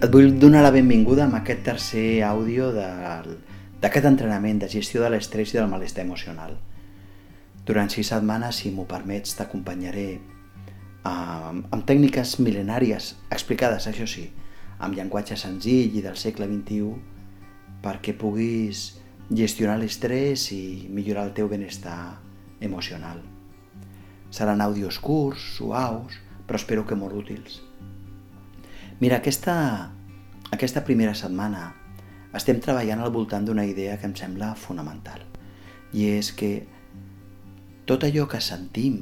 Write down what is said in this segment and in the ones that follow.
Et vull donar la benvinguda amb aquest tercer àudio d'aquest entrenament de gestió de l'estrès i del malestar emocional. Durant sis setmanes, si m'ho permets, t'acompanyaré amb, amb tècniques mil·lenàries, explicades, això sí, amb llenguatge senzill i del segle XXI, perquè puguis gestionar l'estrès i millorar el teu benestar emocional. Seran àudios curts, suaus, però espero que molt útils. Mira, aquesta, aquesta primera setmana estem treballant al voltant d'una idea que em sembla fonamental. I és que tot allò que sentim,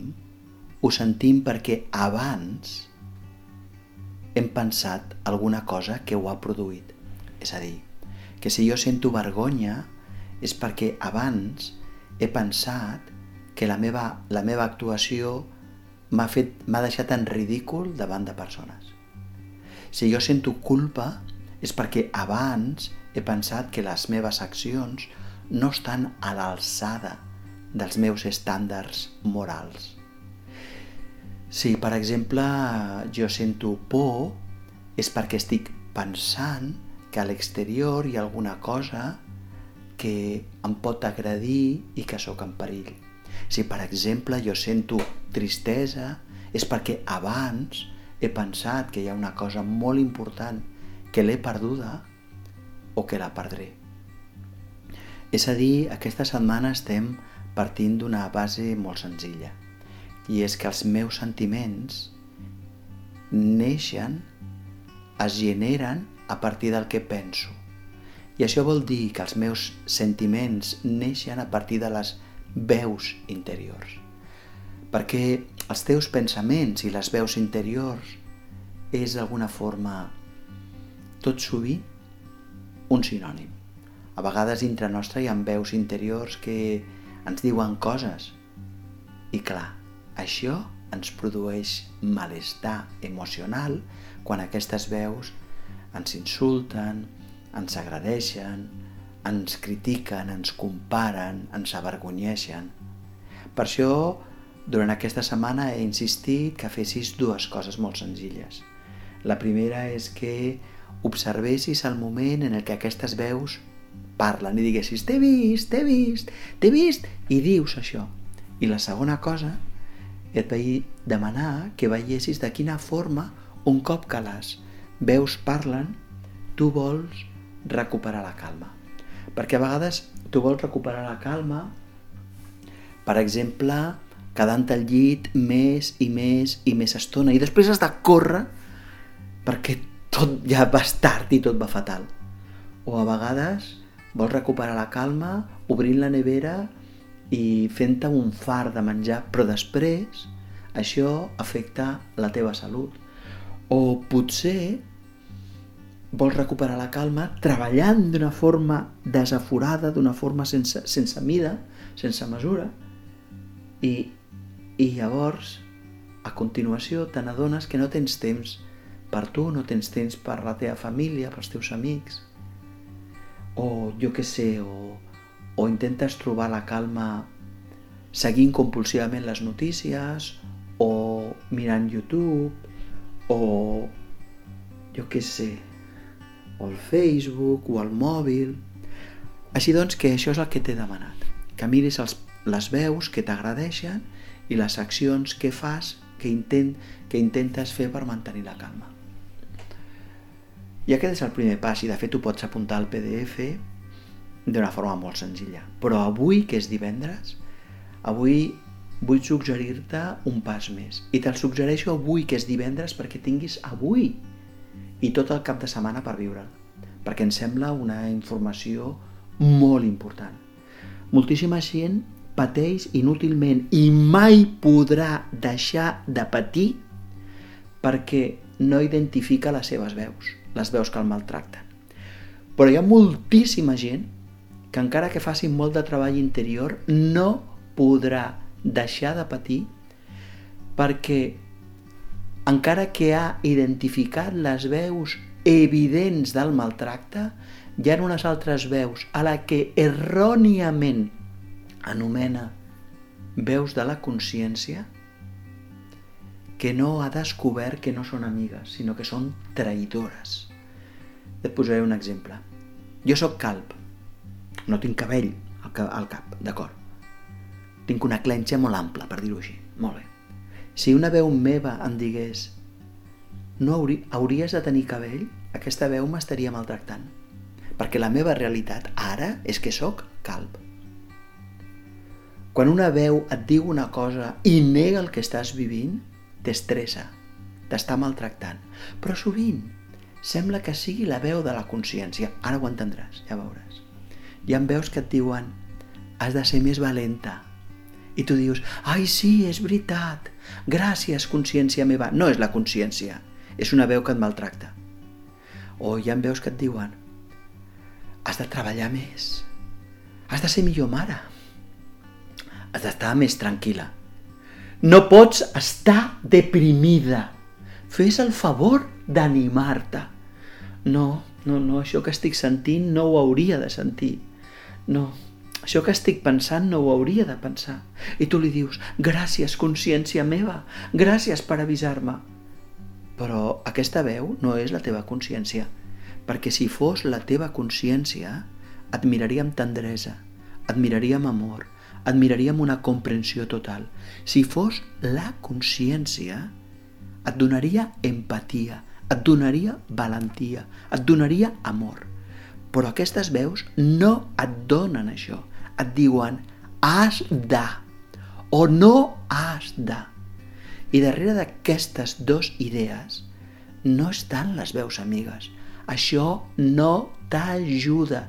ho sentim perquè abans hem pensat alguna cosa que ho ha produït. És a dir, que si jo sento vergonya és perquè abans he pensat que la meva, la meva actuació m'ha deixat en ridícul davant de persones. Si jo sento culpa és perquè abans he pensat que les meves accions no estan a l'alçada dels meus estàndards morals. Si, per exemple, jo sento por, és perquè estic pensant que a l'exterior hi ha alguna cosa que em pot agredir i que sóc en perill. Si, per exemple, jo sento tristesa, és perquè abans he pensat que hi ha una cosa molt important que l'he perduda o que la perdré. És a dir, aquesta setmana estem partint d'una base molt senzilla i és que els meus sentiments neixen, es generen a partir del que penso. I això vol dir que els meus sentiments neixen a partir de les veus interiors. Perquè els teus pensaments i les veus interiors és d'alguna forma tot sovint un sinònim. A vegades dintre nostre hi ha veus interiors que ens diuen coses i clar, això ens produeix malestar emocional quan aquestes veus ens insulten, ens agradeixen, ens critiquen, ens comparen, ens avergonyeixen. Per això durant aquesta setmana he insistit que fessis dues coses molt senzilles. La primera és que observessis el moment en el que aquestes veus parlen i diguessis t'he vist, t'he vist, t'he vist i dius això. I la segona cosa et vaig demanar que veiessis de quina forma un cop que les veus parlen tu vols recuperar la calma. Perquè a vegades tu vols recuperar la calma per exemple quedant al llit més i més i més estona i després has de córrer perquè tot ja va tard i tot va fatal. O a vegades vols recuperar la calma obrint la nevera i fent-te un far de menjar, però després això afecta la teva salut. O potser vols recuperar la calma treballant d'una forma desaforada, d'una forma sense, sense mida, sense mesura, i i llavors, a continuació, te n'adones que no tens temps per tu, no tens temps per la teva família, pels teus amics, o jo que sé, o, o intentes trobar la calma seguint compulsivament les notícies, o mirant YouTube, o jo que sé, o el Facebook, o el mòbil... Així doncs que això és el que t'he demanat, que miris els, les veus que t'agradeixen i les accions que fas, que, intent, que intentes fer per mantenir la calma. I aquest és el primer pas i de fet ho pots apuntar al PDF d'una forma molt senzilla. Però avui, que és divendres, avui vull suggerir-te un pas més. I te'l suggereixo avui, que és divendres, perquè tinguis avui i tot el cap de setmana per viure'l. Perquè em sembla una informació molt important. Moltíssima gent pateix inútilment i mai podrà deixar de patir perquè no identifica les seves veus, les veus que el maltracten. Però hi ha moltíssima gent que encara que faci molt de treball interior no podrà deixar de patir perquè encara que ha identificat les veus evidents del maltracte, hi ha unes altres veus a la que erròniament anomena veus de la consciència que no ha descobert que no són amigues, sinó que són traïdores. Et posaré un exemple. Jo sóc calp. No tinc cabell al, ca al cap, d'acord. Tinc una clenxa molt ampla, per dir-ho així. Molt bé. Si una veu meva em digués no hauri hauries de tenir cabell, aquesta veu m'estaria maltractant. Perquè la meva realitat ara és que sóc calp. Quan una veu et diu una cosa i nega el que estàs vivint, t'estressa, t'està maltractant. Però sovint sembla que sigui la veu de la consciència. Ara ho entendràs, ja veuràs. Hi ha veus que et diuen has de ser més valenta. I tu dius, ai sí, és veritat, gràcies consciència meva. No és la consciència, és una veu que et maltracta. O hi ha veus que et diuen, has de treballar més, has de ser millor mare, has d'estar més tranquil·la. No pots estar deprimida. Fes el favor d'animar-te. No, no, no, això que estic sentint no ho hauria de sentir. No, això que estic pensant no ho hauria de pensar. I tu li dius, gràcies, consciència meva, gràcies per avisar-me. Però aquesta veu no és la teva consciència, perquè si fos la teva consciència, et miraria amb tendresa, et miraria amb amor, amb una comprensió total. Si fos la consciència, et donaria empatia, et donaria valentia, et donaria amor. Però aquestes veus no et donen això. Et diuen has de o no has de. I darrere d'aquestes dues idees no estan les veus amigues. Això no t'ajuda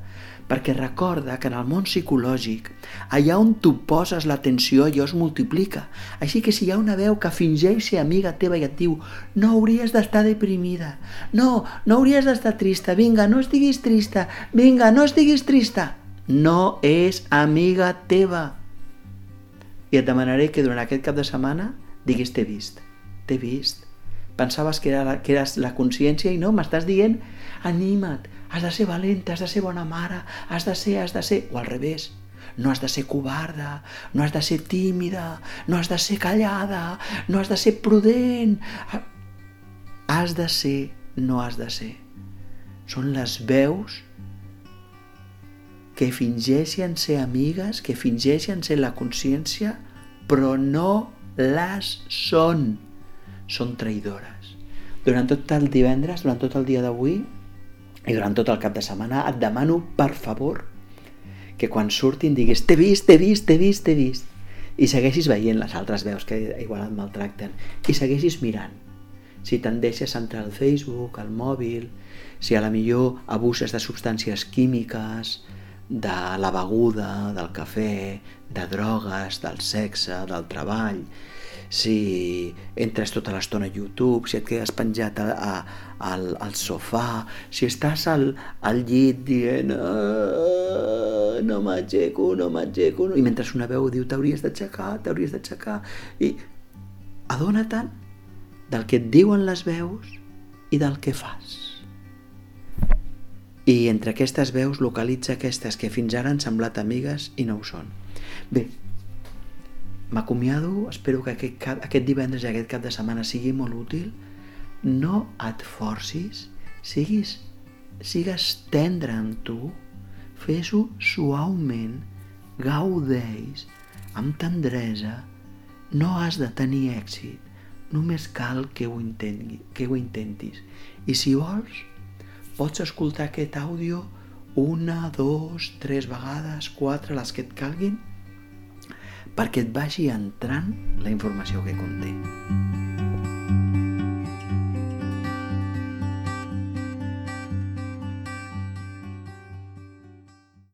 perquè recorda que en el món psicològic, allà on tu poses l'atenció, allò es multiplica. Així que si hi ha una veu que fingeix ser amiga teva i et diu no hauries d'estar deprimida, no, no hauries d'estar trista, vinga, no estiguis trista, vinga, no estiguis trista, no és amiga teva. I et demanaré que durant aquest cap de setmana diguis t'he vist, t'he vist. Pensaves que, era la, que eres la consciència i no, m'estàs dient anima't, has de ser valenta, has de ser bona mare, has de ser, has de ser... O al revés, no has de ser covarda, no has de ser tímida, no has de ser callada, no has de ser prudent. Has de ser, no has de ser. Són les veus que fingeixen ser amigues, que fingeixen ser la consciència, però no les són. Són traïdores. Durant tot el divendres, durant tot el dia d'avui, i durant tot el cap de setmana et demano, per favor, que quan surtin diguis t'he vist, t'he vist, t'he vist, t'he vist i segueixis veient les altres veus que igual et maltracten i segueixis mirant. Si te'n deixes entrar al Facebook, al mòbil, si a la millor abuses de substàncies químiques, de la beguda, del cafè, de drogues, del sexe, del treball, si entres tota l'estona a YouTube, si et quedes penjat a, a, al, al sofà, si estàs al, al llit dient ah, no m'aixeco, no m'aixeco, i mentre una veu diu t'hauries d'aixecar, t'hauries d'aixecar, i adona-te'n del que et diuen les veus i del que fas. I entre aquestes veus localitza aquestes que fins ara han semblat amigues i no ho són. Bé, M'acomiado, espero que aquest, cap, aquest divendres i aquest cap de setmana sigui molt útil. No et forcis, siguis, sigues tendre amb tu, fes-ho suaument, gaudeix, amb tendresa, no has de tenir èxit, només cal que ho, intenti, que ho intentis. I si vols, pots escoltar aquest àudio una, dos, tres vegades, quatre, les que et calguin, perquè et vagi entrant la informació que conté.